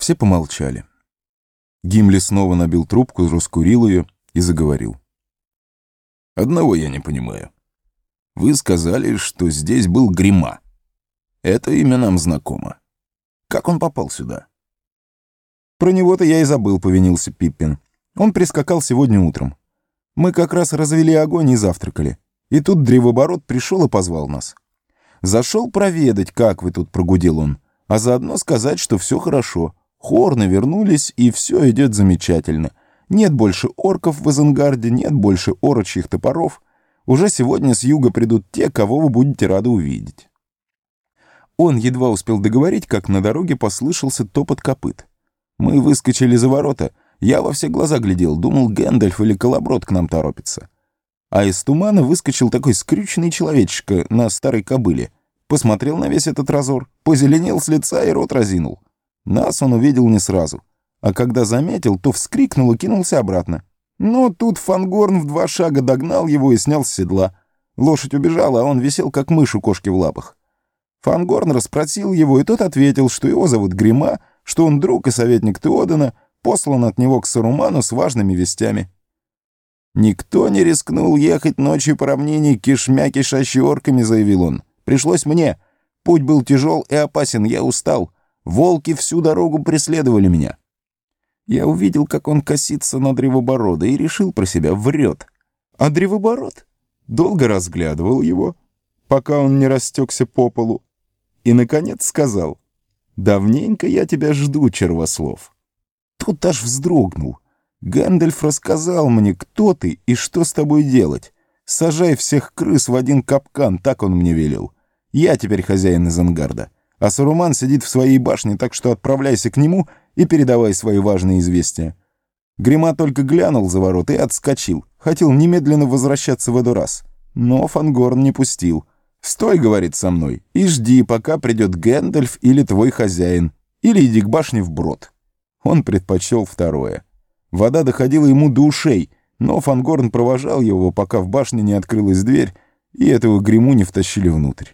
Все помолчали. Гимли снова набил трубку, раскурил ее и заговорил. «Одного я не понимаю. Вы сказали, что здесь был Грима. Это имя нам знакомо. Как он попал сюда?» «Про него-то я и забыл», — повинился Пиппин. «Он прискакал сегодня утром. Мы как раз развели огонь и завтракали. И тут древоборот пришел и позвал нас. Зашел проведать, как вы тут, прогудел он, а заодно сказать, что все хорошо. Хорны вернулись, и все идет замечательно. Нет больше орков в Изенгарде, нет больше орочьих топоров. Уже сегодня с юга придут те, кого вы будете рады увидеть. Он едва успел договорить, как на дороге послышался топот копыт. Мы выскочили за ворота. Я во все глаза глядел, думал, Гэндальф или Колоброд к нам торопится. А из тумана выскочил такой скрюченный человечишка на старой кобыле. Посмотрел на весь этот разор, позеленел с лица и рот разинул. Нас он увидел не сразу. А когда заметил, то вскрикнул и кинулся обратно. Но тут Фангорн в два шага догнал его и снял с седла. Лошадь убежала, а он висел, как мышь у кошки в лапах. Фангорн расспросил его, и тот ответил, что его зовут Грима, что он друг и советник Теодена, послан от него к Саруману с важными вестями. «Никто не рискнул ехать ночью по равнине кишмя кишащей орками», — заявил он. «Пришлось мне. Путь был тяжел и опасен, я устал. Волки всю дорогу преследовали меня. Я увидел, как он косится на древоборода и решил про себя врет. А древобород долго разглядывал его, пока он не растекся по полу, и, наконец, сказал, «Давненько я тебя жду, червослов». Тут аж вздрогнул. Гэндальф рассказал мне, кто ты и что с тобой делать. Сажай всех крыс в один капкан, так он мне велел. Я теперь хозяин Изенгарда а Саруман сидит в своей башне, так что отправляйся к нему и передавай свои важные известия». Грима только глянул за ворот и отскочил. Хотел немедленно возвращаться в Эдурас. Но Фангорн не пустил. «Стой, — говорит, — со мной, и жди, пока придет Гэндальф или твой хозяин, или иди к башне вброд». Он предпочел второе. Вода доходила ему до ушей, но Фангорн провожал его, пока в башне не открылась дверь, и этого Гриму не втащили внутрь.